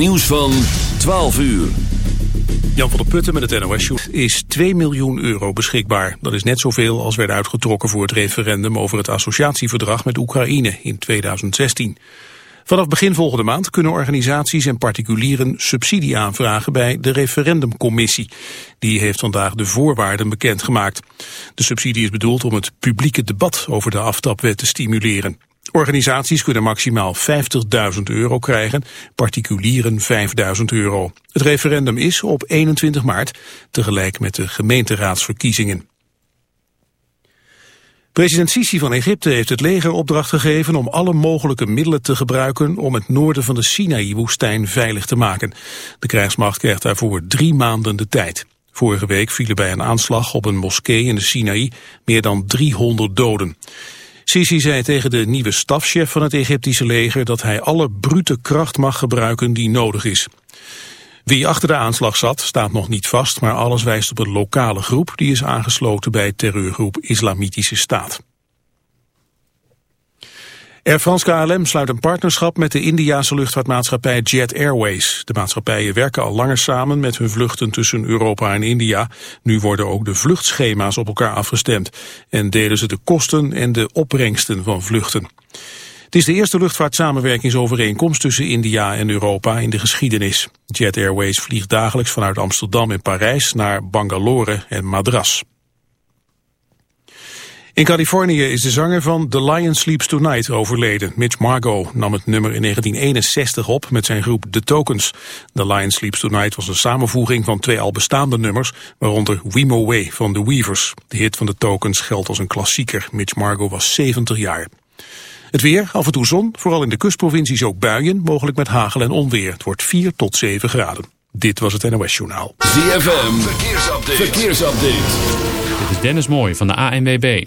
Nieuws van 12 uur. Jan van der Putten met het NOS Show is 2 miljoen euro beschikbaar. Dat is net zoveel als werd uitgetrokken voor het referendum over het associatieverdrag met Oekraïne in 2016. Vanaf begin volgende maand kunnen organisaties en particulieren subsidie aanvragen bij de referendumcommissie. Die heeft vandaag de voorwaarden bekendgemaakt. De subsidie is bedoeld om het publieke debat over de aftapwet te stimuleren. Organisaties kunnen maximaal 50.000 euro krijgen, particulieren 5.000 euro. Het referendum is op 21 maart, tegelijk met de gemeenteraadsverkiezingen. President Sisi van Egypte heeft het leger opdracht gegeven om alle mogelijke middelen te gebruiken om het noorden van de Sinaï-woestijn veilig te maken. De krijgsmacht krijgt daarvoor drie maanden de tijd. Vorige week vielen bij een aanslag op een moskee in de Sinaï meer dan 300 doden. Sisi zei tegen de nieuwe stafchef van het Egyptische leger dat hij alle brute kracht mag gebruiken die nodig is. Wie achter de aanslag zat staat nog niet vast, maar alles wijst op een lokale groep die is aangesloten bij terreurgroep Islamitische Staat. Air France KLM sluit een partnerschap met de Indiase luchtvaartmaatschappij Jet Airways. De maatschappijen werken al langer samen met hun vluchten tussen Europa en India. Nu worden ook de vluchtschema's op elkaar afgestemd en delen ze de kosten en de opbrengsten van vluchten. Het is de eerste luchtvaartsamenwerkingsovereenkomst tussen India en Europa in de geschiedenis. Jet Airways vliegt dagelijks vanuit Amsterdam en Parijs naar Bangalore en Madras. In Californië is de zanger van The Lion Sleeps Tonight overleden. Mitch Margot nam het nummer in 1961 op met zijn groep The Tokens. The Lion Sleeps Tonight was een samenvoeging van twee al bestaande nummers, waaronder We Way van The Weavers. De hit van The Tokens geldt als een klassieker. Mitch Margot was 70 jaar. Het weer, af en toe zon, vooral in de kustprovincies ook buien, mogelijk met hagel en onweer. Het wordt 4 tot 7 graden. Dit was het NOS Journaal. ZFM, verkeersupdate. verkeersupdate. Dit is Dennis Mooij van de ANWB.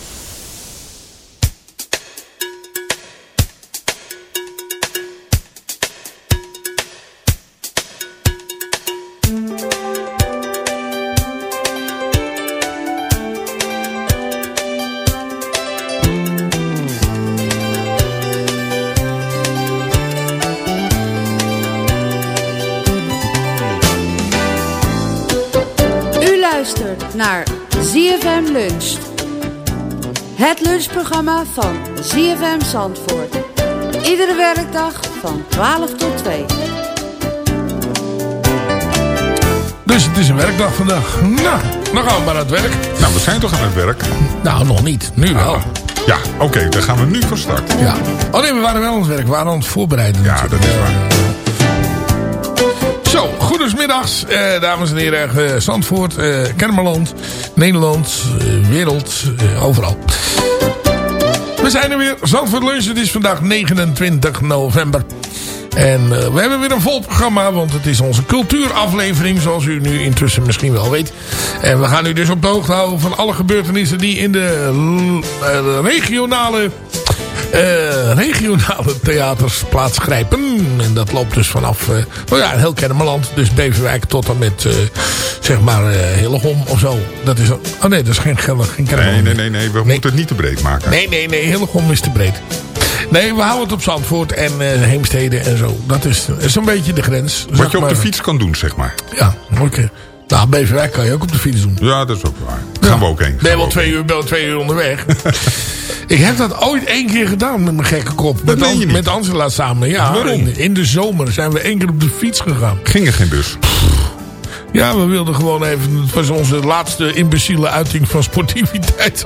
Lunchprogramma van ZFM Zandvoort. Iedere werkdag van 12 tot 2. Dus het is een werkdag vandaag. Nou, dan gaan we maar aan het werk. Nou, we zijn toch aan het werk? Nou, nog niet. Nu wel. Ah, ja, oké, dan gaan we nu van start. Ja. Oh nee, we waren wel aan het werk. We waren aan het voorbereiden. Ja, dat is waar. Zo, goedemiddags, eh, dames en heren. eh, Zandvoort, eh, Kennemerland, Nederland, eh, wereld, eh, overal. We zijn er weer. Zandvoort Lunch. Het is vandaag 29 november. En eh, we hebben weer een vol programma, want het is onze cultuuraflevering, zoals u nu intussen misschien wel weet. En we gaan u dus op de hoogte houden van alle gebeurtenissen die in de eh, regionale eh, regionale theaters plaatsgrijpen. En dat loopt dus vanaf, eh nou ja, heel Kennemerland. Dus Beverwijk tot en met, eh, zeg maar, Hillegom of zo. Dat is, oh nee, dat is geen, geen, geen Nee, Kennemerland. nee, nee, nee. We moeten het niet te breed maken. Nee, nee, nee, Hillegom is te breed. Nee, we houden het op Zandvoort en Heemstede en zo. Dat is, is een beetje de grens. Wat je op maar. de fiets kan doen, zeg maar. Ja, oké. Nou, Beverwijk kan je ook op de fiets doen. Ja, dat is ook waar. Gaan we ook heen. Ben je Gaan we wel ook twee uur, wel twee uur onderweg. ik heb dat ooit één keer gedaan met mijn gekke kop. Met, An- niet? met Angela samen. Ja, Waarom? in, in de zomer zijn we één keer op de fiets gegaan. Ging er geen bus. Ja, we wilden gewoon even... Het was onze laatste imbeciele uiting van sportiviteit.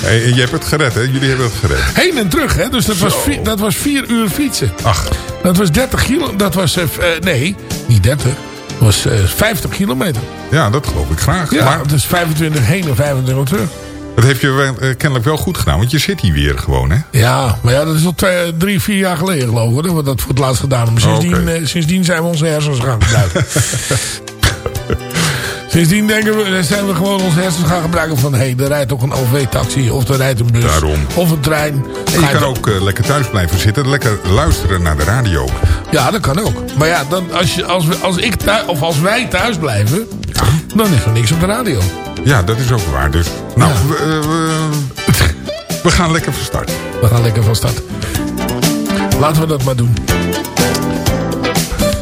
Hey, je hebt het gered, hè? Jullie hebben het gered. Heen en terug, hè. Dus dat was, Zo. vi- dat was vier uur fietsen. Ach, Dat was 30 kilo... Dat was... eh, nee, niet 30. Was eh 50 kilometer. ja, dat geloof ik graag. Ja, Maar het is 25 heen en 25 terug. dat heeft je eh, kennelijk wel goed gedaan. Want je zit hier weer gewoon, hè? Ja, maar ja, dat is al twee, drie, vier jaar geleden geloof ik. Dat we dat voor het laatst gedaan hebben. Sindsdien, Oké. eh, sindsdien zijn we onze hersens gaan gebruiken. sindsdien denken we, zijn we gewoon onze hersens gaan gebruiken van... hé, hey, er rijdt toch een OV-taxi of er rijdt een bus. Daarom. Of een trein. En je kan ook eh, lekker thuis blijven zitten. Lekker luisteren naar de radio. Ja, dat kan ook. Maar ja, dan, als, je, als, we, als, ik thuis, of als wij thuis blijven... dan is er niks op de radio. Ja, dat is ook waar. Dus, nou, Ja. we, eh, we, we gaan lekker van start. We gaan lekker van start. Laten we dat maar doen.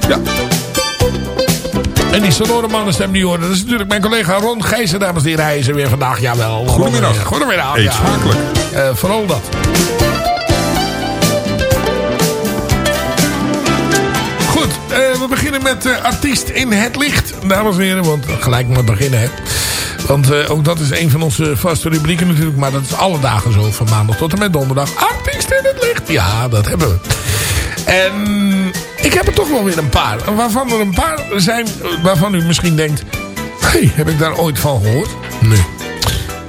Ja. En die sonore mannenstem die hoorde, dat is natuurlijk mijn collega Ron Gijzen, dames en heren. Hij is er weer vandaag, jawel. Goedemiddag. Ron, Goedemiddag. Eet ja. smakelijk. Eh, vooral dat. Goed, eh, we beginnen met eh, artiest in het licht, dames en heren. Want gelijk maar beginnen, hè. Want eh, ook dat is een van onze vaste rubrieken natuurlijk. Maar dat is alle dagen zo, van maandag tot en met donderdag. Artiest in het licht, ja, dat hebben we. En ik heb er toch wel weer een paar. Waarvan er een paar zijn eh, waarvan u misschien denkt... Hey, heb ik daar ooit van gehoord? Nee.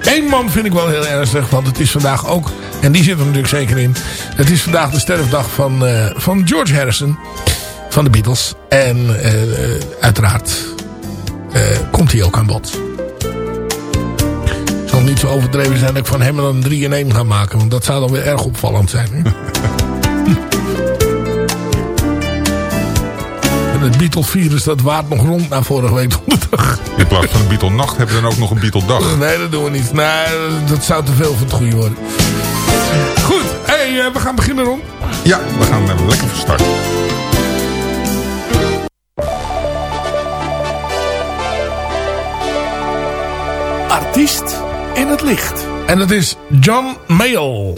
Eén man vind ik wel heel ernstig, want het is vandaag ook... En die zit er natuurlijk zeker in. Het is vandaag de sterfdag van, eh, van George Harrison. Van de Beatles. En eh, uiteraard komt hij ook aan bod. Het zal niet zo overdreven zijn dat ik van hem dan een 3 in 1 ga maken. Want dat zou dan weer erg opvallend zijn. het Beatle-virus dat waart nog rond na vorige week donderdag. In plaats van een Beatle nacht hebben we dan ook nog een Beatle dag. Nee, dat doen we niet. Nee, dat zou te veel van het goede worden. Goed, hey, eh, we gaan beginnen, Ron. Ja, we gaan lekker van start. Artiest in het licht. En dat is John Mayall.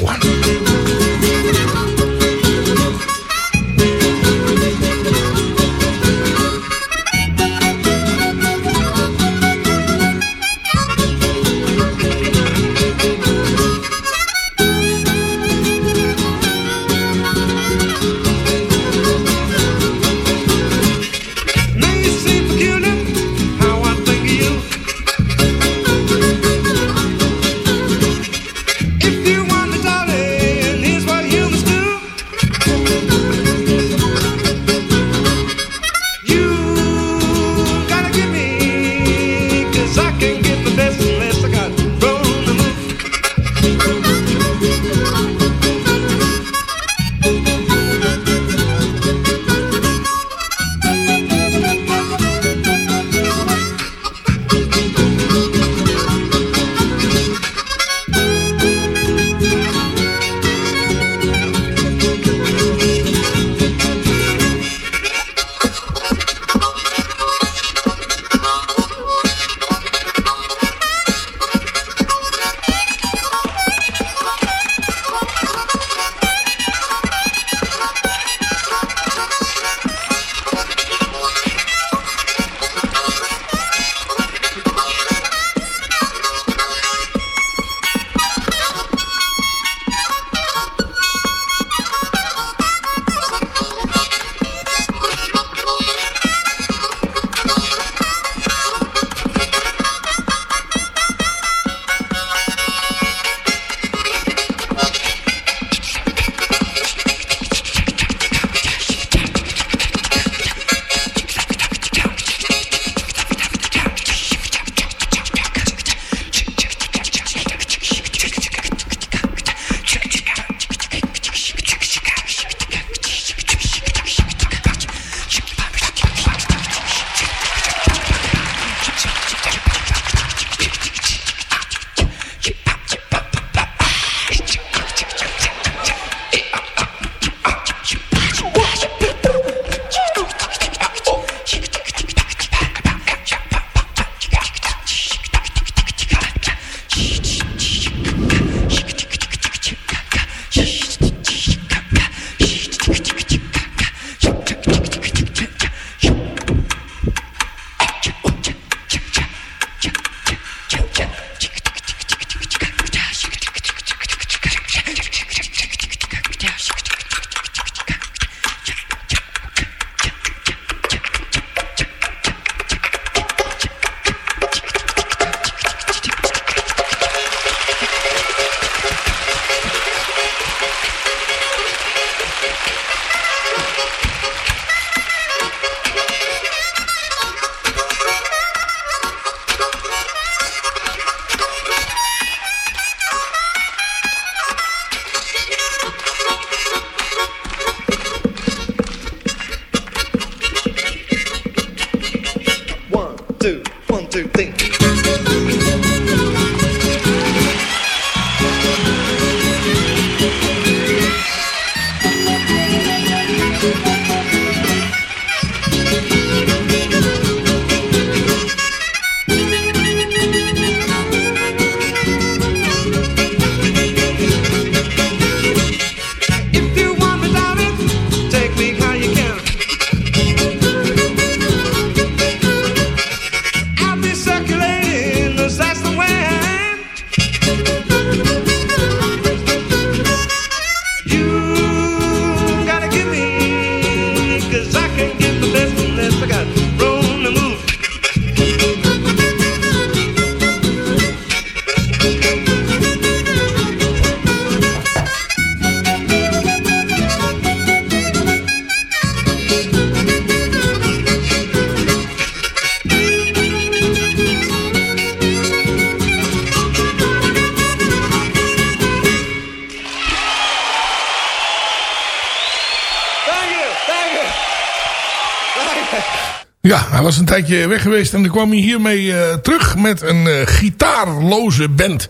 Weg geweest en dan kwam hij hiermee eh, terug met een eh, gitaarloze band.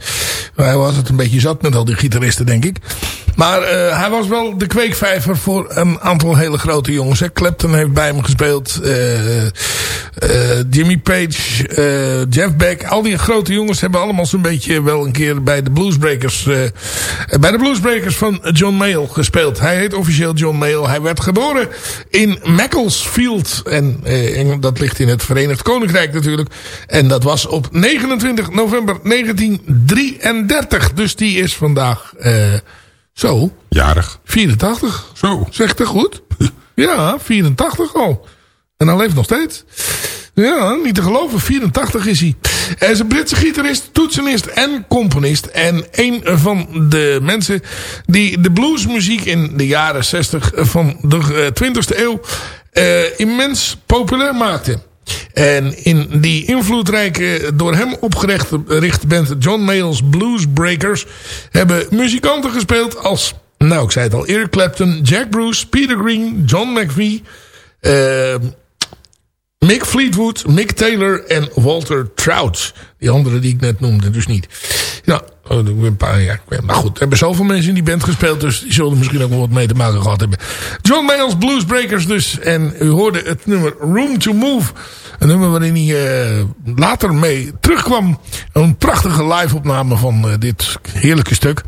Hij was het een beetje zat met al die gitaristen, denk ik. Maar eh, hij was wel de kweekvijver voor een aantal hele grote jongens. Hè. Clapton heeft bij hem gespeeld. Eh, Jimmy Page, eh, Jeff Beck. Al die grote jongens hebben allemaal zo'n beetje wel een keer bij de Bluesbreakers... eh, bij de Bluesbreakers van John Mayall gespeeld. Hij heet officieel John Mayall. Hij werd geboren in Macclesfield. En, dat ligt in het Verenigd Koninkrijk natuurlijk. En dat was op 29 november 1933. Dus die is vandaag... zo, Jarig. 84. Zo. Zegt het goed? Ja, 84 al. En hij leeft nog steeds. Ja, niet te geloven. 84 is hij. Hij is een Britse gitarist, toetsenist en componist. En een van de mensen die de bluesmuziek in de jaren 60 van de 20e eeuw eh, immens populair maakte. En in die invloedrijke, door hem opgerichte band John Mayall's Bluesbreakers hebben muzikanten gespeeld als, nou ik zei het al, Eric Clapton, Jack Bruce, Peter Green, John McVie, eh, Mick Fleetwood, Mick Taylor en Walter Trout. Die andere die ik net noemde, dus niet. Ja, oh, maar goed, er hebben zoveel mensen in die band gespeeld, dus die zullen er misschien ook wel wat mee te maken gehad hebben. John Mayall's Bluesbreakers dus, en u hoorde het nummer Room to Move. Een nummer waarin hij eh, later mee terugkwam. Een prachtige live-opname van eh, dit heerlijke stuk.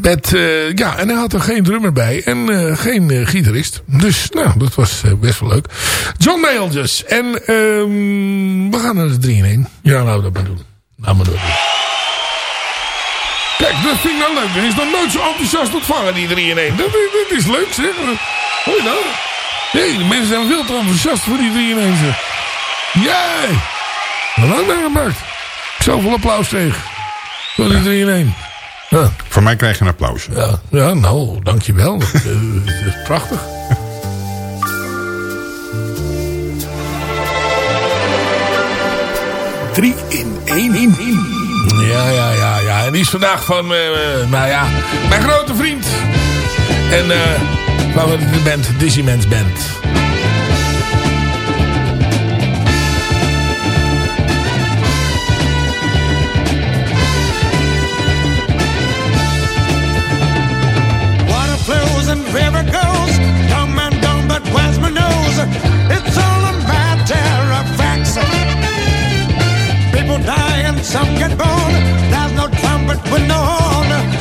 Met, eh, ja, en hij had er geen drummer bij en geen gitarist. Dus, nou, dat was best wel leuk. John Mayall dus. En ehm, we gaan naar de 3 in 1. Ja, we dat maar doen. We dat doen. Kijk, dat vind ik nou leuk. Er is nog nooit zo enthousiast ontvangen, die 3 in 1. Dat, dat, is leuk, zeg. Hoor je nou? Nee, de mensen zijn veel te enthousiast voor die 3 in 1. Zeg. Jij! Wat heb ik meegemaakt? Zoveel applaus tegen. Voor die 3 in 1. Ja. Van mij krijg je een applaus. Ja, ja nou, dankjewel. Dat, eh, dat is prachtig. Drie in één. Ja, ja, ja, ja. En die is vandaag van, eh, eh, nou ja, mijn grote vriend. En favoriete band, Dizzyman's Band. Water flows and river goes. Come and gone, but where's my nose? It's all a matter of facts. People die and some get born. separate, we're no.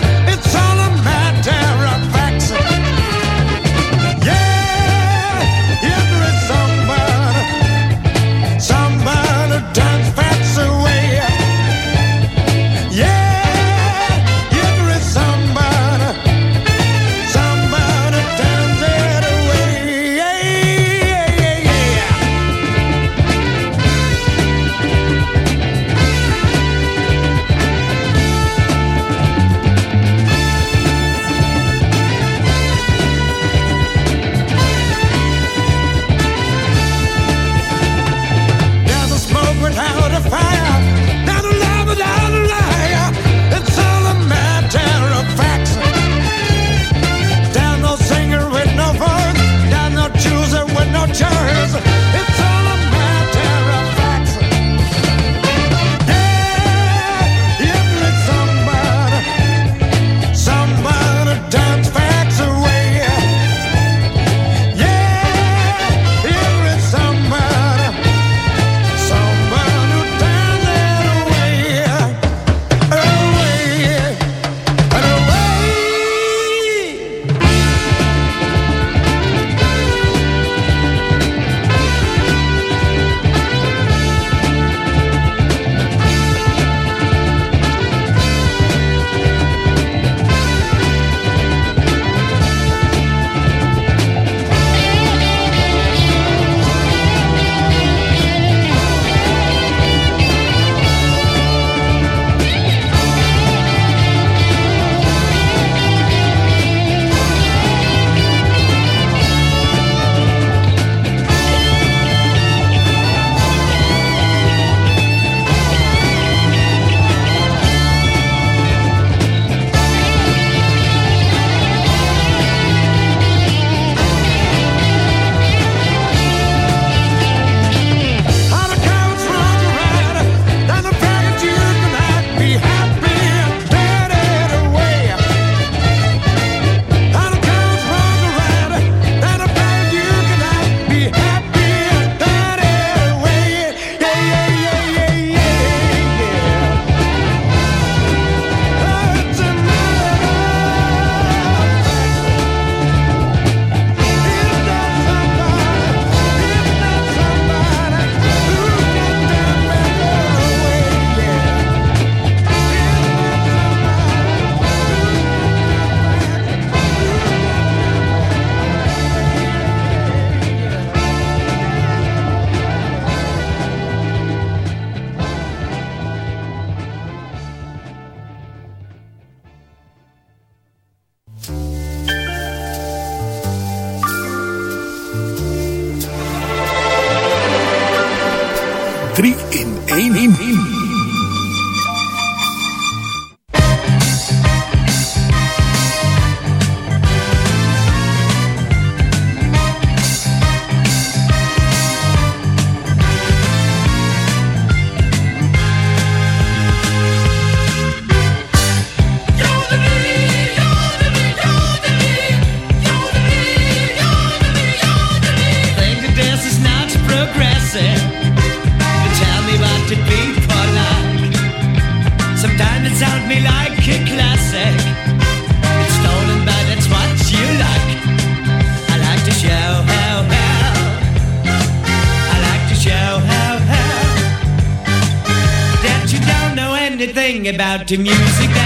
3 in 1. to music.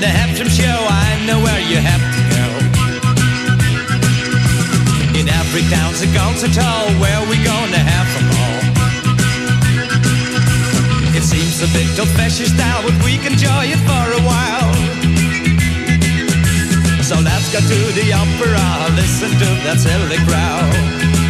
to have some show, I know where you have to go. In every town's a guns at all, where we gonna have them all? It seems a bit old-fashioned style, but we can enjoy it for a while. So let's go to the opera, listen to that silly crowd.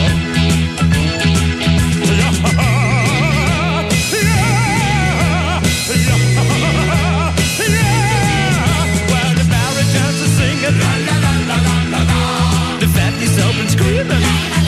feeling.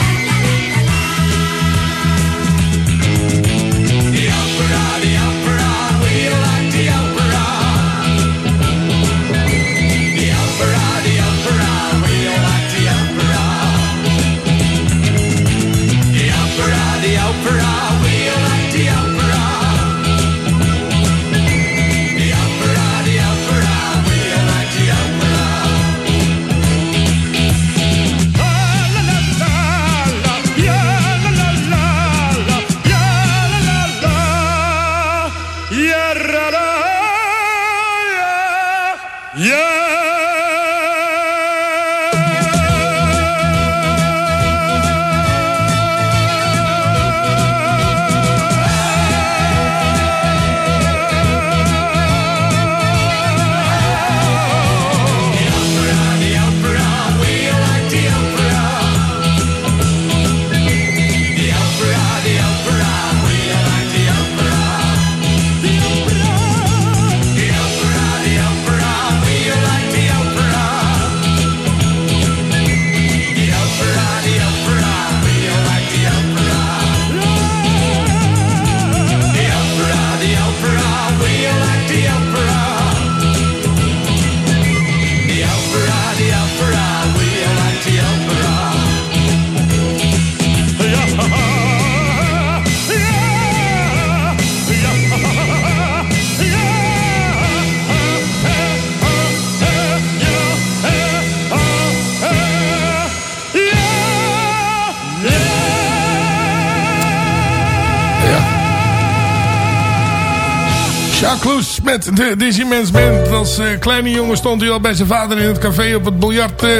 Met de Dizzyman's Band. Als eh, kleine jongen stond hij al bij zijn vader in het café op het biljart eh,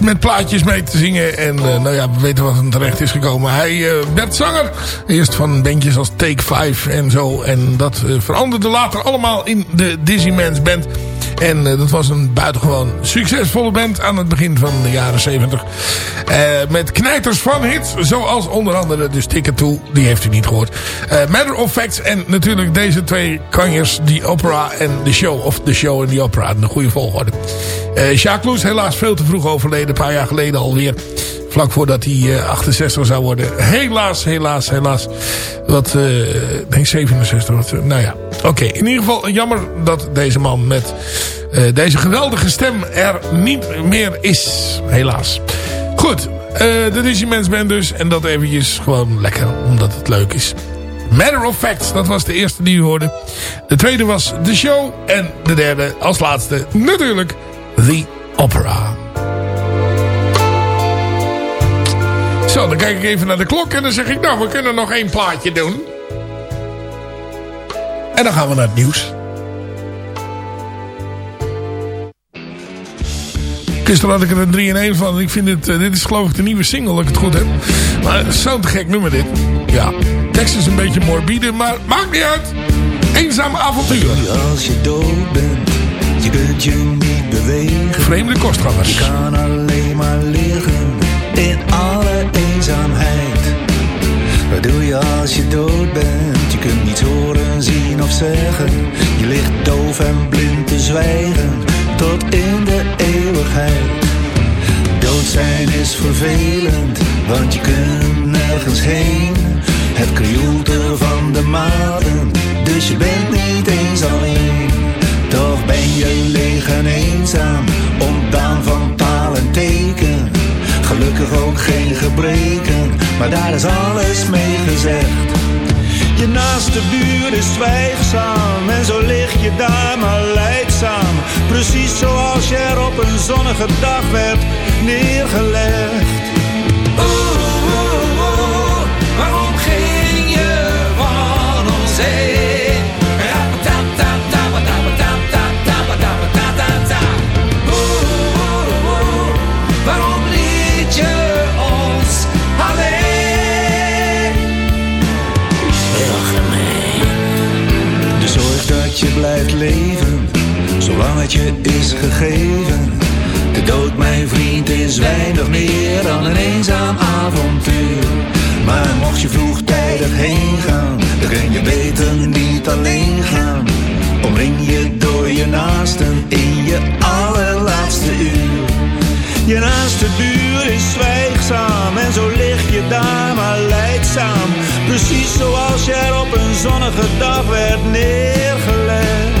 met plaatjes mee te zingen. En eh, nou ja, we weten wat hem terecht is gekomen. Hij werd zanger. Eerst van bandjes als Take 5 en zo. En dat veranderde later allemaal in de Dizzyman's Band. En eh, dat was een buitengewoon succesvolle band aan het begin van de jaren 70. Eh, met knijters van hits, zoals onder andere de Sticker Toe, die heeft u niet gehoord. Eh, Matter of Facts en natuurlijk deze twee kanjers, die opera en de show. Of de show en de opera, de goede volgorde. Jacques Loes, helaas veel te vroeg overleden, een paar jaar geleden alweer. Vlak voordat hij eh, 68 zou worden. Helaas, helaas, helaas. Wat, eh ik denk 67. Wat, eh, nou ja, oké. In ieder geval jammer dat deze man met eh, deze geweldige stem er niet meer is. Helaas. Goed, eh de Digimens Band dus. En dat eventjes gewoon lekker, omdat het leuk is. Matter of Facts, dat was de eerste die u hoorde. De tweede was The Show. En de derde, als laatste, natuurlijk, The Opera. Zo, dan kijk ik even naar de klok en dan zeg ik, nou, we kunnen nog één plaatje doen. En dan gaan we naar het nieuws. Gisteren had ik er een 3 in 1 van. Ik vind het, eh, dit is geloof ik de nieuwe single, dat ik het goed heb. Maar zo'n gek nummer dit. Ja, tekst is een beetje morbide, maar maakt niet uit. Eenzaam avontuur. Als je dood bent, je kunt je niet bewegen. Vreemde kostgangers. Je kan alleen maar liggen in alle Wat doe je als je dood bent? Je kunt niets horen, zien of zeggen. Je ligt doof en blind te zwijgen tot in de eeuwigheid. Dood zijn is vervelend, want je kunt nergens heen. Het krioelte van de maten, dus je bent niet eens alleen. Toch ben je leeg en eenzaam, ontdaan van taal en teken. Gelukkig ook geen gebreken, maar daar is alles mee gezegd. Je naaste buur is zwijgzaam en zo lig je daar maar lijdzaam. Precies zoals je er op een zonnige dag werd neergelegd. zolang het je is gegeven. De dood, mijn vriend, is weinig meer dan een eenzaam avontuur. Maar mocht je vroegtijdig heen gaan, dan kun je beter niet alleen gaan. Omring je door je naasten in je allerlaatste uur. Je naaste buur is zwijgzaam en zo lig je daar maar leidzaam. Precies zoals jij op een zonnige dag werd neergelegd.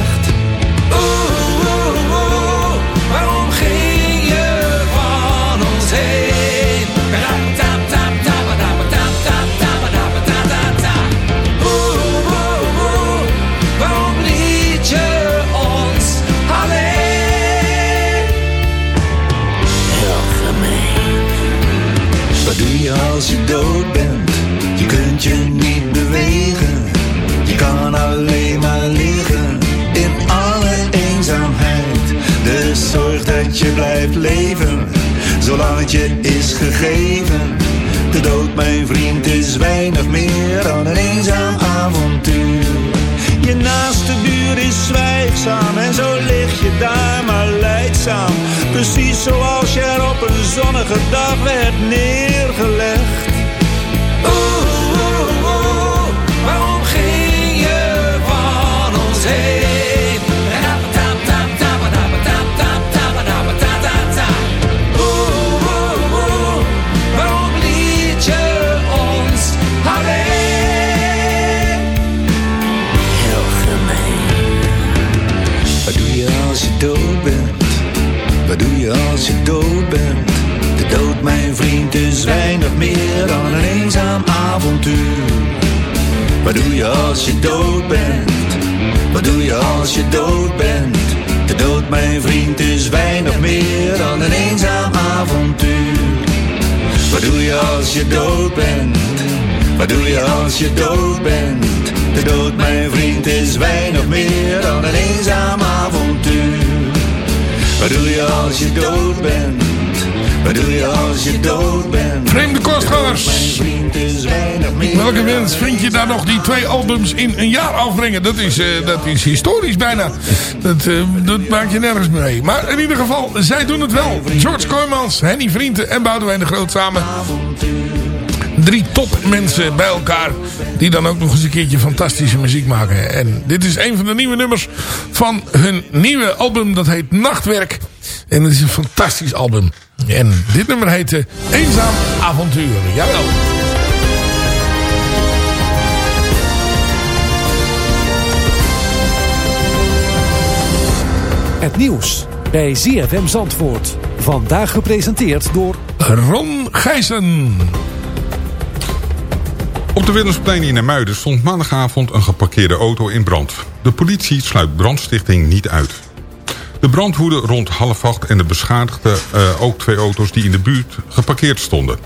Blijft leven, zolang het je is gegeven. De dood, mijn vriend, is weinig meer dan een eenzaam avontuur. Je naaste buur is zwijgzaam en zo lig je daar maar leidzaam. Precies zoals je er op een zonnige dag werd neergelegd. De dood, mijn vriend, is weinig meer dan een eenzaam avontuur. Wat doe je als je dood bent? Wat doe je als je dood bent? De dood, mijn vriend, is weinig meer dan een eenzaam avontuur. Wat doe je als je dood bent? Wat doe je als je dood bent? De dood, mijn vriend, is weinig meer dan een eenzaam avontuur. Wat doe je als je dood bent? Wat doe je als je dood bent? Vreemde kostgangers. Welke mens vind je daar nog die twee albums in een jaar afbrengen? Dat is, eh, dat is historisch bijna. Dat, eh, dat maak je nergens mee. Maar in ieder geval, zij doen het wel. George Kooijmans, Henny Vrienden en Boudewijn de Groot samen. Drie topmensen bij elkaar. Die dan ook nog eens een keertje fantastische muziek maken. En dit is een van de nieuwe nummers van hun nieuwe album. Dat heet Nachtwerk. En het is een fantastisch album. En dit nummer heet eh, Eenzaam Avontuur. Jawel. Het nieuws bij ZFM Zandvoort. Vandaag gepresenteerd door... Ron Gijssen. Op de Willemsplein in Muiden stond maandagavond een geparkeerde auto in brand. De politie sluit brandstichting niet uit. De brand woedde rond half acht en de beschadigde eh, ook twee auto's die in de buurt geparkeerd stonden.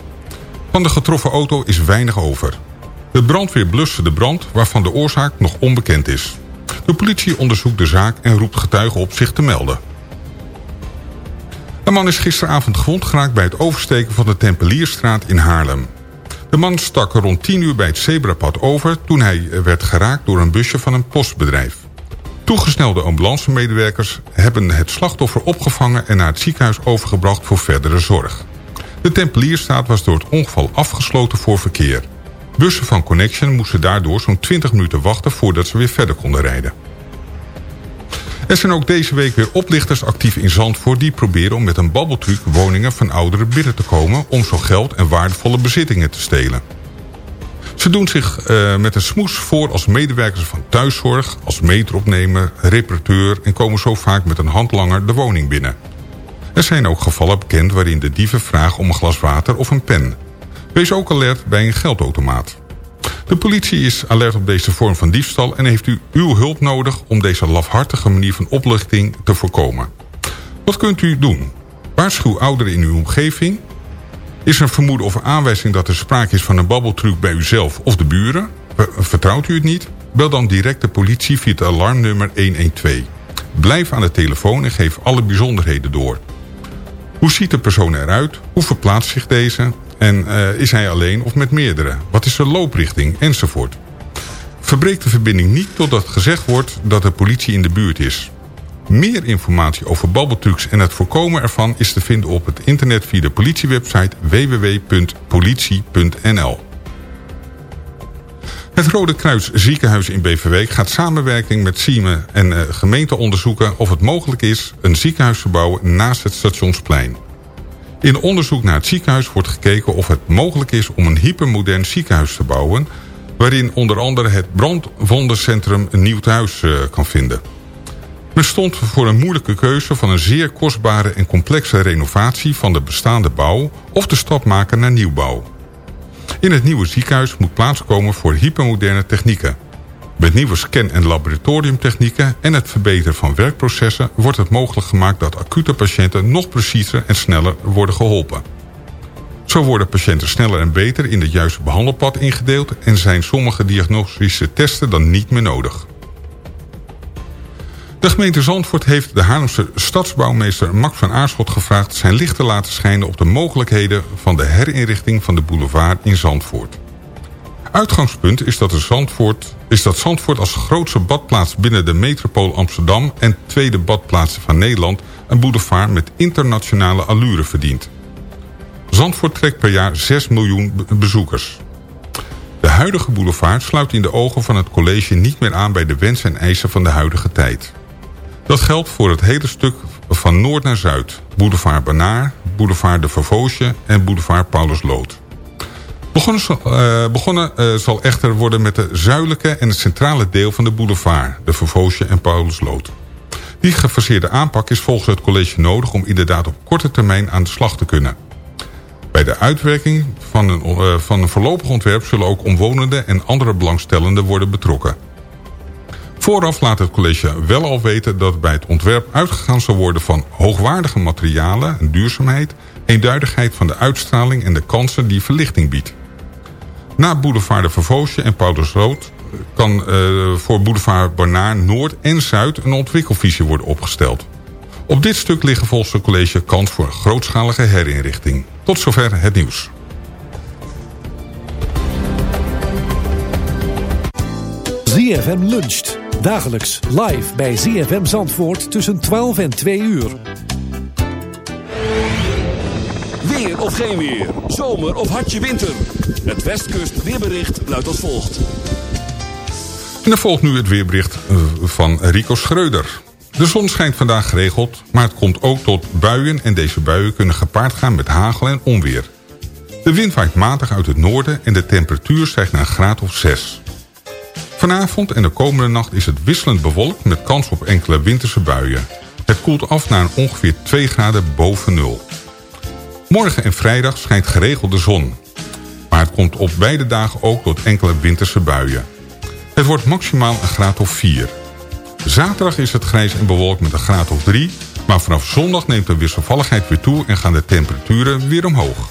Van de getroffen auto is weinig over. De brandweer bluste de brand waarvan de oorzaak nog onbekend is. De politie onderzoekt de zaak en roept getuigen op zich te melden. Een man is gisteravond gewond geraakt bij het oversteken van de Tempelierstraat in Haarlem. De man stak rond 10 uur bij het zebrapad over... toen hij werd geraakt door een busje van een postbedrijf. Toegesnelde ambulancemedewerkers hebben het slachtoffer opgevangen... en naar het ziekenhuis overgebracht voor verdere zorg. De Tempelierstraat was door het ongeval afgesloten voor verkeer. Bussen van Connection moesten daardoor zo'n 20 minuten wachten... voordat ze weer verder konden rijden. Er zijn ook deze week weer oplichters actief in Zandvoort... die proberen om met een babbeltruc woningen van ouderen binnen te komen... om zo geld en waardevolle bezittingen te stelen. Ze doen zich uh, met een smoes voor als medewerkers van thuiszorg... als meteropnemer, reparateur... en komen zo vaak met een handlanger de woning binnen. Er zijn ook gevallen bekend waarin de dieven vragen om een glas water of een pen. Wees ook alert bij een geldautomaat. De politie is alert op deze vorm van diefstal... en heeft u uw hulp nodig om deze lafhartige manier van oplichting te voorkomen. Wat kunt u doen? Waarschuw ouderen in uw omgeving. Is er vermoeden of aanwijzing dat er sprake is van een babbeltruc bij uzelf of de buren? Vertrouwt u het niet? Bel dan direct de politie via het alarmnummer 112. Blijf aan de telefoon en geef alle bijzonderheden door. Hoe ziet de persoon eruit? Hoe verplaatst zich deze? En uh, is hij alleen of met meerdere? Wat is de looprichting? Enzovoort. Verbreek de verbinding niet totdat gezegd wordt dat de politie in de buurt is. Meer informatie over babbeltrucs en het voorkomen ervan is te vinden op het internet via de politiewebsite www.politie.nl. Het Rode Kruis ziekenhuis in Beverwijk gaat samenwerking met Siemen en uh, gemeente onderzoeken of het mogelijk is een ziekenhuis te bouwen naast het stationsplein. In onderzoek naar het ziekenhuis wordt gekeken of het mogelijk is om een hypermodern ziekenhuis te bouwen... waarin onder andere het brandwondencentrum een nieuw thuis uh, kan vinden. Men stond voor een moeilijke keuze van een zeer kostbare en complexe renovatie van de bestaande bouw... of de stap maken naar nieuwbouw. In het nieuwe ziekenhuis moet plaats komen voor hypermoderne technieken. Met nieuwe scan- en laboratoriumtechnieken en het verbeteren van werkprocessen... wordt het mogelijk gemaakt dat acute patiënten nog preciezer en sneller worden geholpen. Zo worden patiënten sneller en beter in het juiste behandelpad ingedeeld... en zijn sommige diagnostische testen dan niet meer nodig. De gemeente Zandvoort heeft de Haarlemse stadsbouwmeester Max van Aarschot gevraagd... zijn licht te laten schijnen op de mogelijkheden van de herinrichting van de boulevard in Zandvoort. Uitgangspunt is dat, Zandvoort, is dat Zandvoort als grootste badplaats binnen de metropool Amsterdam... en tweede badplaats van Nederland een boulevard met internationale allure verdient. Zandvoort trekt per jaar 6 miljoen bezoekers. De huidige boulevard sluit in de ogen van het college niet meer aan bij de wensen en eisen van de huidige tijd. Dat geldt voor het hele stuk van noord naar zuid. Boulevard Banaar, Boulevard de Vervoosje en Boulevard Paulus Lood. Begonnen, uh, begonnen uh, zal echter worden met de zuidelijke en het centrale deel van de boulevard, de Vervoosje en Paulus Lood. Die gefaseerde aanpak is volgens het college nodig om inderdaad op korte termijn aan de slag te kunnen. Bij de uitwerking van een, uh, van een voorlopig ontwerp zullen ook omwonenden en andere belangstellenden worden betrokken. Vooraf laat het college wel al weten dat bij het ontwerp uitgegaan zal worden van hoogwaardige materialen en duurzaamheid, eenduidigheid van de uitstraling en de kansen die verlichting biedt. Na Boulevard de Vervoosje en Rood kan uh, voor Boulevard Barnaar Noord en Zuid een ontwikkelvisie worden opgesteld. Op dit stuk liggen volgens het college kans voor een grootschalige herinrichting. Tot zover het nieuws. ZFM luncht. Dagelijks live bij ZFM Zandvoort tussen 12 en 2 uur. Of geen weer. Zomer of hartje winter. Het Westkust weerbericht luidt als volgt. En dan volgt nu het weerbericht eh, van Rico Schreuder. De zon schijnt vandaag geregeld, maar het komt ook tot buien... en deze buien kunnen gepaard gaan met hagel en onweer. De wind waait matig uit het noorden en de temperatuur stijgt naar een graad of 6. Vanavond en de komende nacht is het wisselend bewolkt met kans op enkele winterse buien. Het koelt af naar ongeveer 2 graden boven nul. Morgen en vrijdag schijnt geregeld de zon. Maar het komt op beide dagen ook tot enkele winterse buien. Het wordt maximaal een graad of 4. Zaterdag is het grijs en bewolkt met een graad of 3... maar vanaf zondag neemt de wisselvalligheid weer toe en gaan de temperaturen weer omhoog.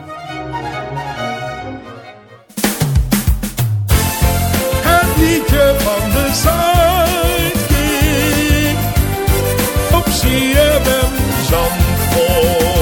CFM Zandvoort.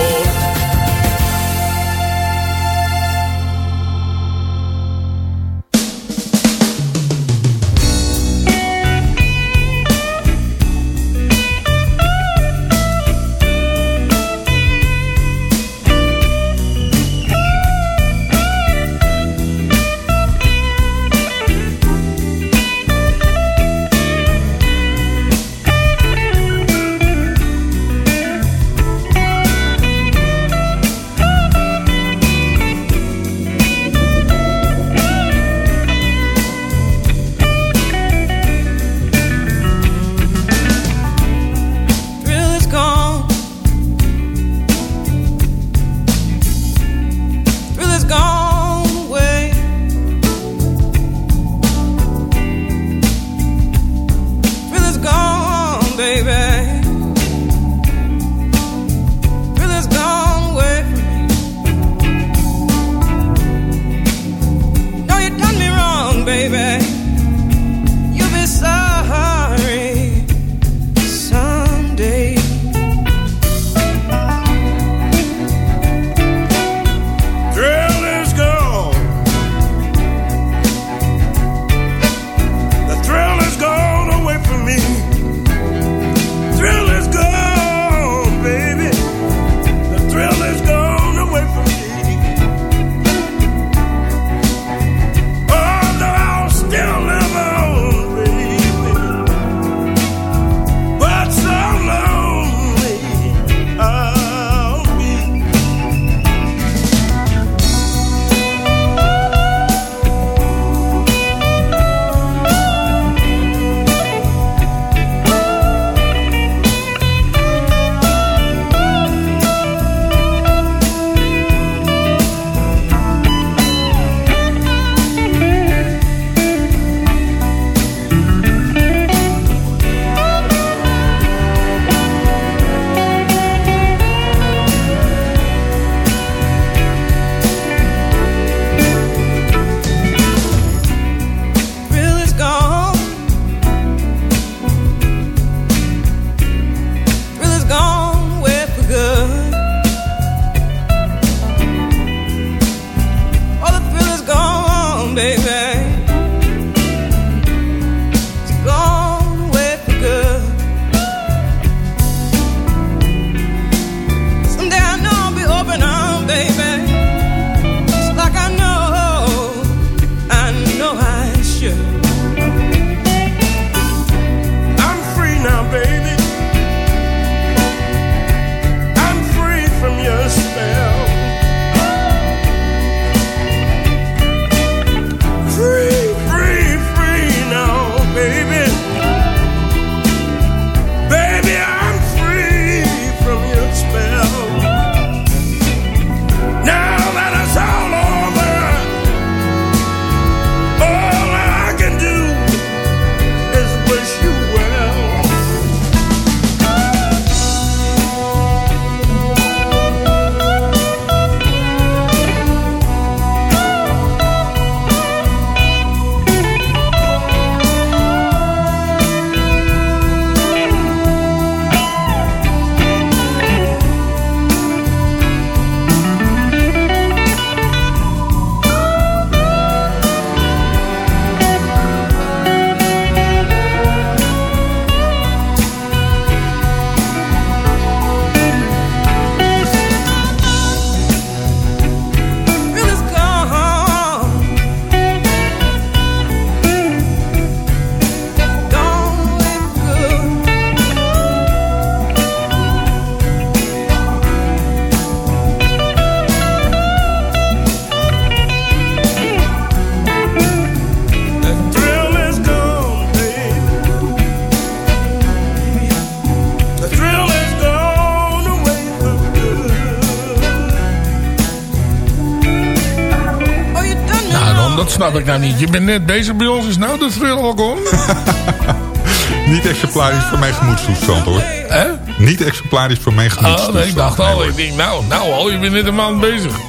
Snap ik nou niet. Je bent net bezig bij ons, is nou de thrill al gewoon? Niet exemplarisch voor mijn gemoedstoestand hoor. Hè? Niet exemplarisch voor mijn Oh, gemoedstoestand. nee, ik dacht al. ik denk, nou, nou al, je bent net een maand bezig.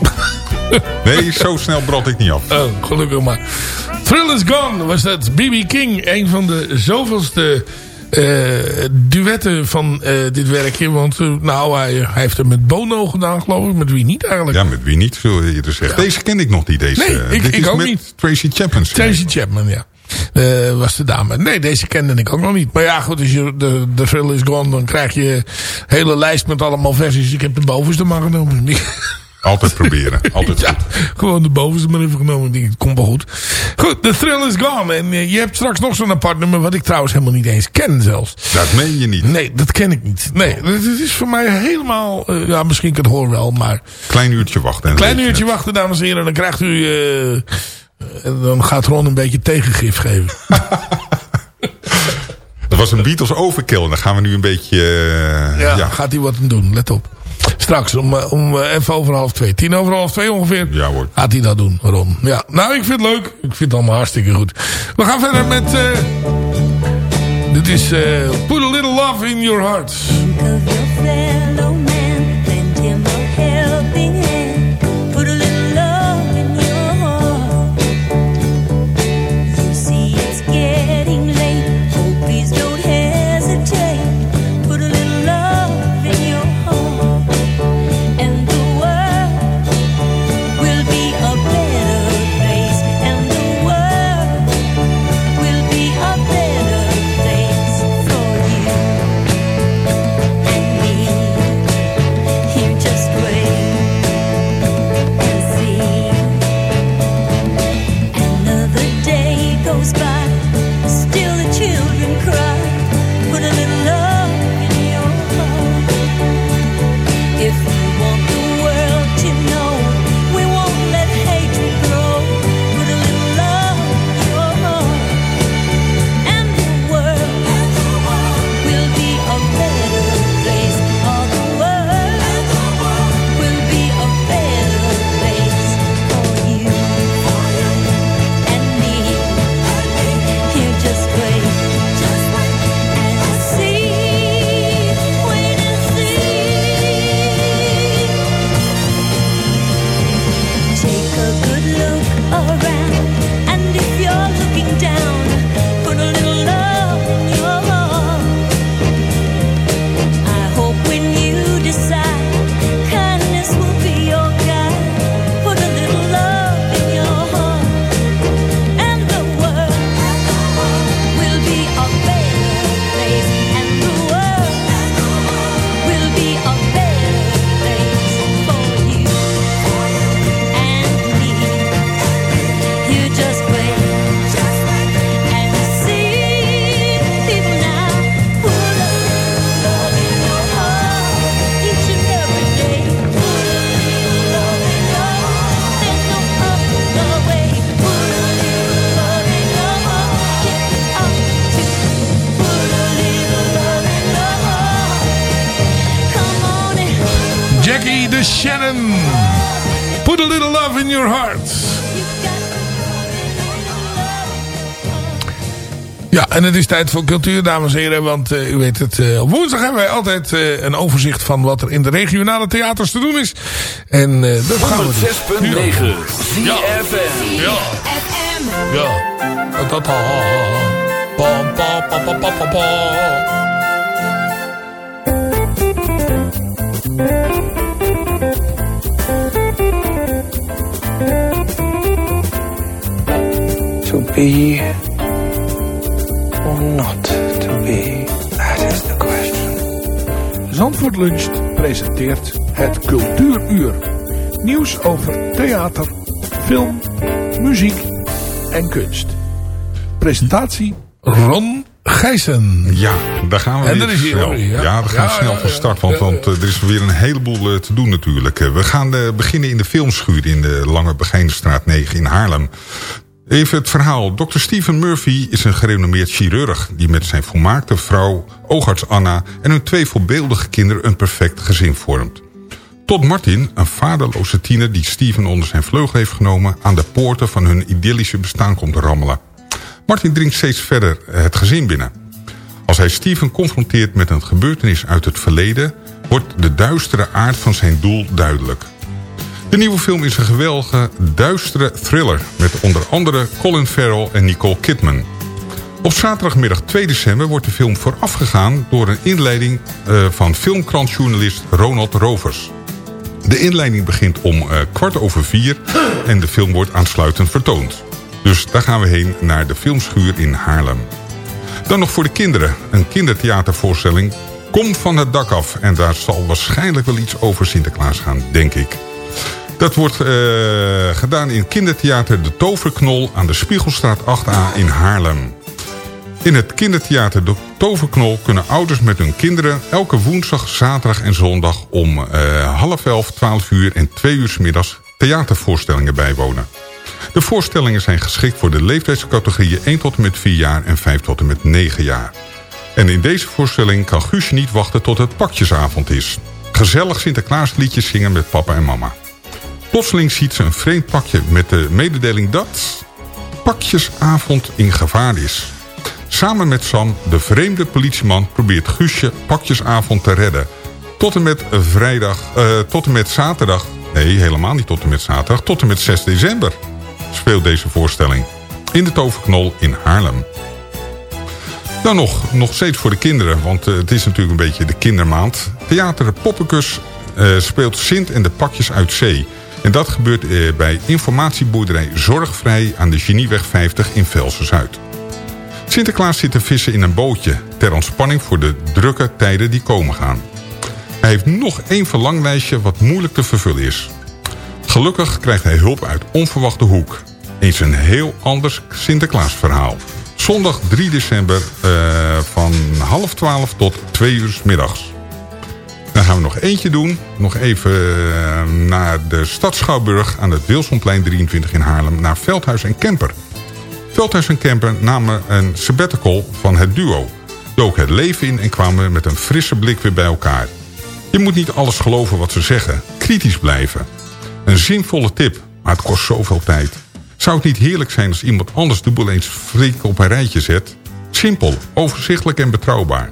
Nee, zo snel brand ik niet af. Oh, gelukkig maar. Thrill is Gone was dat. B.B. King, een van de zoveelste duetten van eh, dit werkje. Want eh, nou, hij, hij heeft het met Bono gedaan, geloof ik. Met wie niet eigenlijk? Ja, met wie niet, zul je eerder zeggen. Deze ken ik nog niet, deze. Nee, eh, ik- dit ik is ook met niet. Tracy Chapman. Tracy Chapman, ja. Eh, was de dame. Nee, deze kende ik ook nog niet. Maar ja, goed, als je de, de Thrill is Gone, dan krijg je een hele lijst met allemaal versies. Ik heb de bovenste maar genomen. Altijd proberen, altijd ja, goed. gewoon de bovenste maar even genomen. Het komt wel goed. Goed, de Thrill is Gone. En eh, je hebt straks nog zo'n apart nummer, wat ik trouwens helemaal niet eens ken zelfs. Dat meen je niet. Nee, dat ken ik niet. Nee, het is voor mij helemaal... eh, ja, misschien kan het hoor wel, maar... Klein uurtje wachten. Een klein uurtje wachten, dames en heren. Dan krijgt u... eh, dan gaat Ron een beetje tegengif geven. Dat was een Beatles overkill. Dan gaan we nu een beetje... Ja, ja. gaat hij wat aan doen. Let op. Straks om, eh, om eh, even over half twee. Tien over half twee ongeveer. Ja, hoor. Gaat hij dat doen, Ron. Ja, nou, ik vind het leuk. Ik vind het allemaal hartstikke goed. We gaan verder met... eh, dit is eh, Put a Little Love in Your Heart. En het is tijd voor cultuur, dames en heren. Want eh, u weet het, eh, op woensdag hebben wij altijd eh, een overzicht van wat er in de regionale theaters te doen is. En eh, dat gaan we dus. 106.9 Ja. ZFM. Ja. Ja. Dat, dat, ha, ha, ha. Pam, pa, pa, pa, pa, pa, pa. To be or not to be, that is the question. Zandvoort Luncht presenteert het Cultuuruur. Nieuws over theater, film, muziek en kunst. Presentatie Ron Gijssen. Ja, daar gaan we En weer is snel. ja. Ja, we gaan Ja, snel van start. Want, eh, er is weer een heleboel eh, te doen natuurlijk. Eh, We gaan beginnen in de filmschuur in de Lange Begijnenstraat 9 in Haarlem. Even het verhaal. Dr. Stephen Murphy is een gerenommeerd chirurg... die met zijn volmaakte vrouw, oogarts Anna... en hun twee voorbeeldige kinderen een perfect gezin vormt. Tot Martin, een vaderloze tiener die Steven onder zijn vleugel heeft genomen... aan de poorten van hun idyllische bestaan komt rammelen. Martin dringt steeds verder het gezin binnen. Als hij Steven confronteert met een gebeurtenis uit het verleden... wordt de duistere aard van zijn doel duidelijk. De nieuwe film is een geweldige, duistere thriller... met onder andere Colin Farrell en Nicole Kidman... Op zaterdagmiddag 2 december wordt de film voorafgegaan... door een inleiding uh, van filmkrantjournalist Ronald Rovers. De inleiding begint om uh, kwart over vier... en de film wordt aansluitend vertoond. Dus daar gaan we heen naar de filmschuur in Haarlem. Dan nog voor de kinderen. Een kindertheatervoorstelling Kom van het dak af. En daar zal waarschijnlijk wel iets over Sinterklaas gaan, denk ik. Dat wordt uh, gedaan in kindertheater De Toverknol... aan de Spiegelstraat 8a in Haarlem. In het kindertheater De Toverknol kunnen ouders met hun kinderen... elke woensdag, zaterdag en zondag om uh, half elf, twaalf uur en twee uur 's middags... theatervoorstellingen bijwonen. De voorstellingen zijn geschikt voor de leeftijdscategorieën 1 tot en met 4 jaar en 5 tot en met 9 jaar. En in deze voorstelling kan Guusje niet wachten tot het pakjesavond is. Gezellig Sinterklaasliedjes zingen met papa en mama. Plotseling ziet ze een vreemd pakje met de mededeling dat... pakjesavond in gevaar is. Samen met Sam, de vreemde politieman, probeert Guusje pakjesavond te redden. Tot en met, vrijdag, uh, tot en met zaterdag, nee helemaal niet tot en met zaterdag, tot en met 6 december speelt deze voorstelling. In de Toverknol in Haarlem. Dan nog, nog steeds voor de kinderen, want uh, het is natuurlijk een beetje de kindermaand. Theater Poppekus uh, speelt Sint en de Pakjes uit Zee. En dat gebeurt uh, bij informatieboerderij Zorgvrij aan de Genieweg 50 in Velsen-Zuid. Sinterklaas zit te vissen in een bootje... ter ontspanning voor de drukke tijden die komen gaan. Hij heeft nog één verlanglijstje wat moeilijk te vervullen is. Gelukkig krijgt hij hulp uit onverwachte hoek. Eens een heel anders Sinterklaasverhaal. Zondag 3 december uh, van half 12 tot 2 uur middags. Gaan we nog eentje doen. Nog even uh, naar de Stad Schouwburg aan het Wilsonplein 23 in Haarlem... naar Veldhuis en Kemper. Veldhuis en Kemper namen een sabbatical van het duo. Doken het leven in en kwamen met een frisse blik weer bij elkaar. Je moet niet alles geloven wat ze zeggen. Kritisch blijven. Een zinvolle tip, maar het kost zoveel tijd. Zou het niet heerlijk zijn als iemand anders dubbel eens flink op een rijtje zet? Simpel, overzichtelijk en betrouwbaar.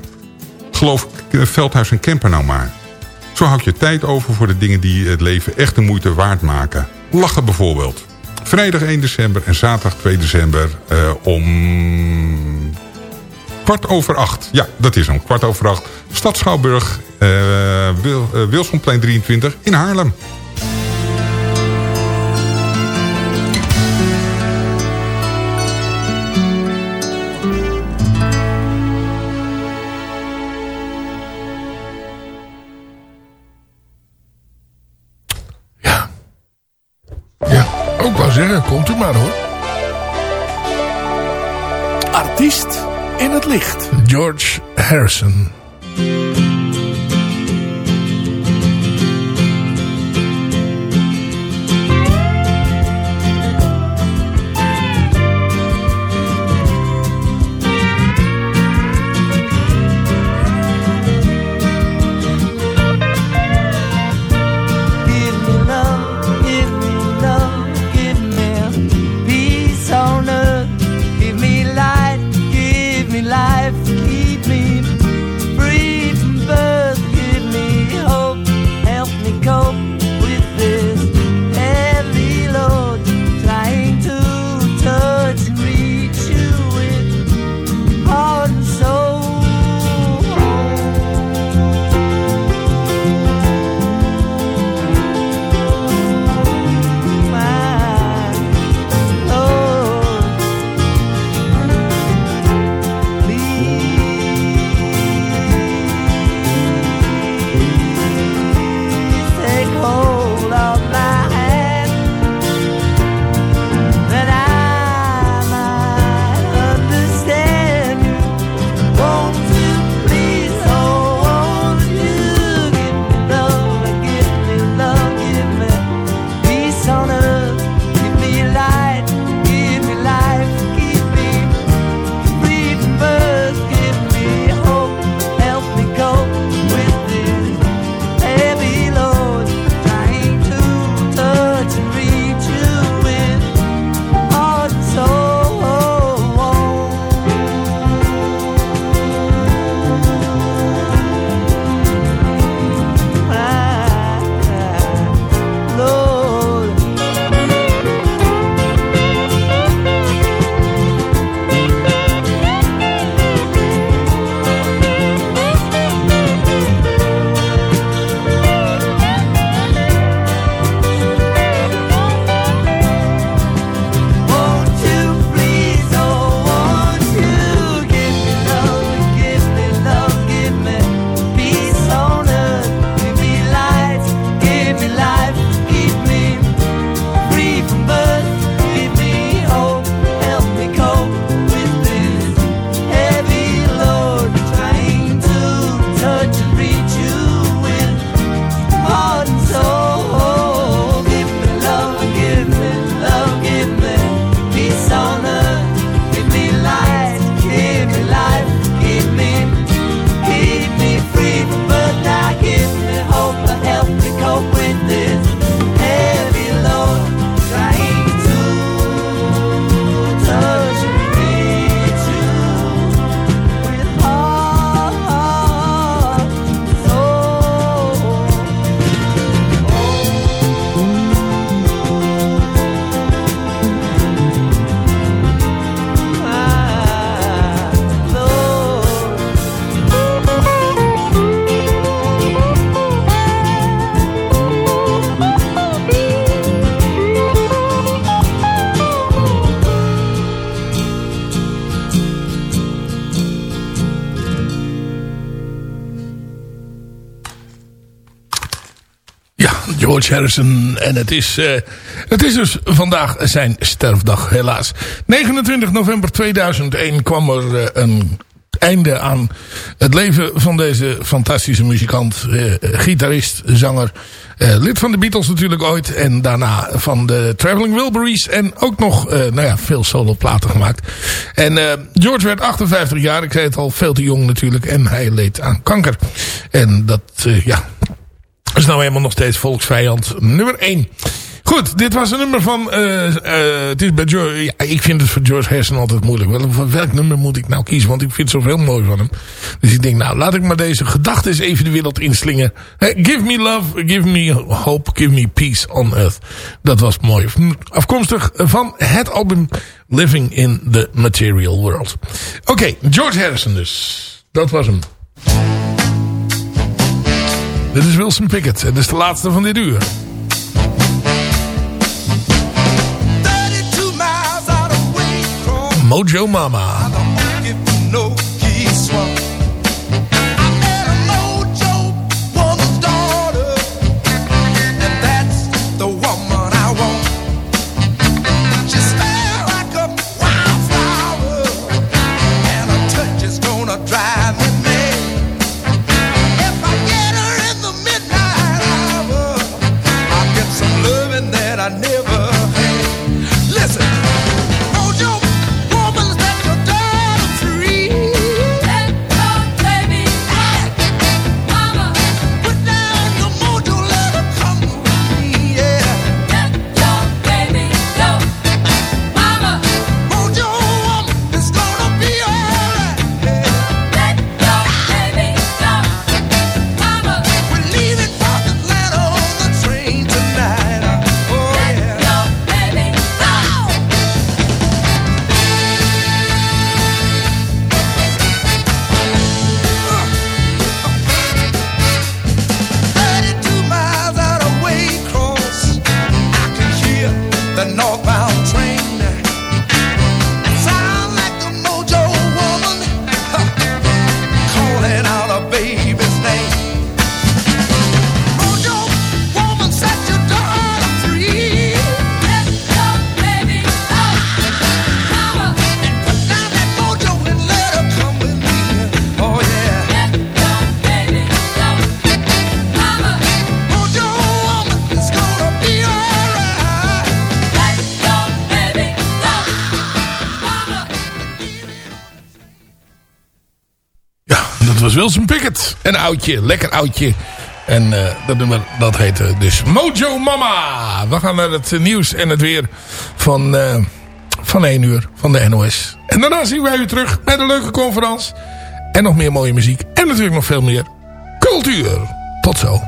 Geloof Veldhuis en Kemper nou maar. Zo houd je tijd over voor de dingen die het leven echt de moeite waard maken. Lachen bijvoorbeeld. Vrijdag 1 december en zaterdag 2 december uh, om kwart over acht. Ja, dat is hem, kwart over acht. Stad Schouwburg, Wil, uh, Wilsonplein 23 in Haarlem. Zeggen, komt u maar hoor. Artiest in het licht. George Harrison. George Harrison. En het is, eh, het is dus vandaag zijn sterfdag, helaas. 29 november 2001 kwam er eh, een einde aan het leven van deze fantastische muzikant. eh, gitarist, zanger. lid van de Beatles natuurlijk ooit. En daarna van de Traveling Wilburys. En ook nog nou ja, veel solo platen gemaakt. En George werd 58 jaar. Ik zei het al, veel te jong natuurlijk. En hij leed aan kanker. En dat, ja, is nou helemaal nog steeds volksvijand nummer 1. Goed, dit was een nummer van... eh, eh, het is bij George, ja, ik vind het voor George Harrison altijd moeilijk. Wel, welk nummer moet ik nou kiezen? Want ik vind zoveel mooi van hem. Dus ik denk, nou, laat ik maar deze gedachte eens even de wereld inslingen. Eh, give me love, give me hope, give me peace on earth. Dat was mooi. Afkomstig van het album Living in the Material World. Oké, George Harrison dus. Dat was hem. Dit is Wilson Pickett. En dit is de laatste van dit uur. 32 miles out of Waycross, Mojo Mama. Oudje, lekker oudje. En eh, dat nummer, dat heette dus Mojo Mama. We gaan naar het nieuws en het weer van, eh, van 1 uur van de NOS. En daarna zien wij u terug met een leuke conferentie. En nog meer mooie muziek. En natuurlijk nog veel meer cultuur. Tot zo.